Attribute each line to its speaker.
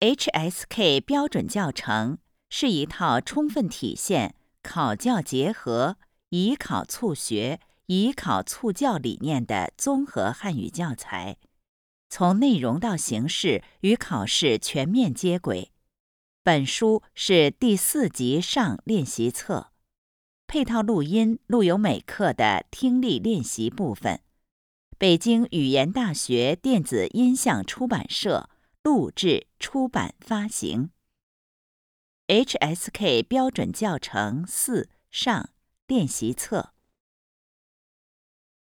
Speaker 1: HSK 标准教程是一套充分体现考教结合、以考促学、以考促教理念的综合汉语教材，从内容到形式与考试全面接轨。本书是第四级上练习册，配套录音录有每课的听力练习部分。北京语言大学电子音像出版社。录制、出版、发行。HSK 标准教程四上练习册。